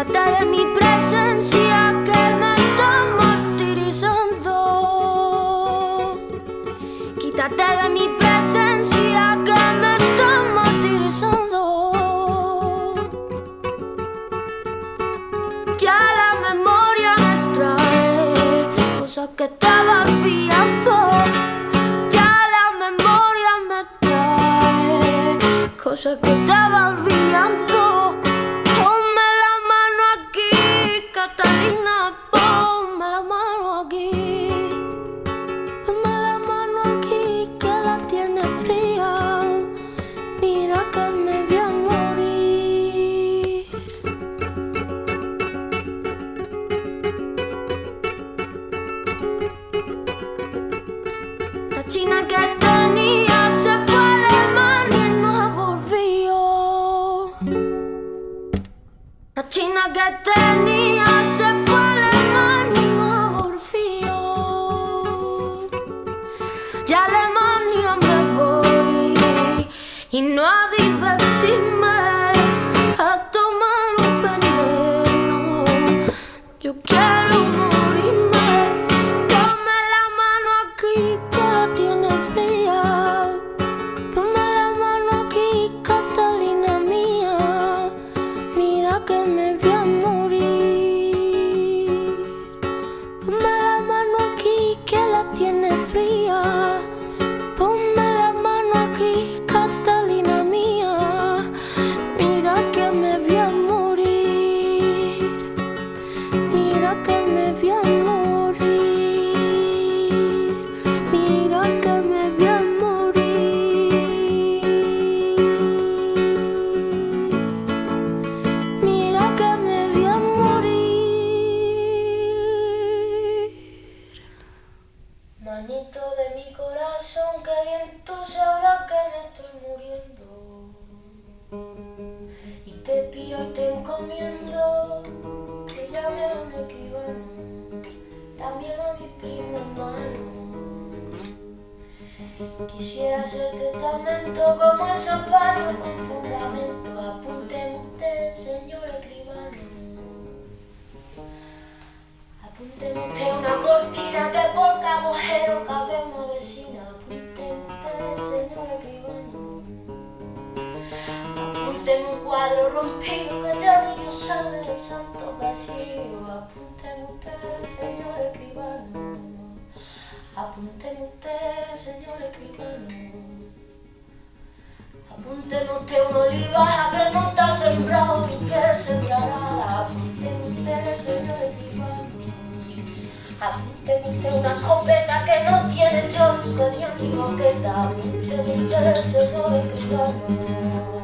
Quítate de mi presencia que me está martirizando. Quítate de mi presencia que me está martirizando. Ya la memoria me trae cosas que estaba fiando. Ya la memoria me trae cosas que estaba fiando. Y no a divertirme, mi primo hermano. Quisiera hacer testamento como esos padres con fundamento. Apúnteme usted, señor un cuadro rompido que ya ni Dios sabe el santo vacío. Apúnteme usted, señor escribano. Apúnteme usted, señor escribano. Apúnteme usted un olivaja que no está sembrado ni que sembrará. Apúnteme usted, señor escribano. Apúnteme usted una escopeta que no tiene yo ni moqueta. Apúnteme usted, señor escribano.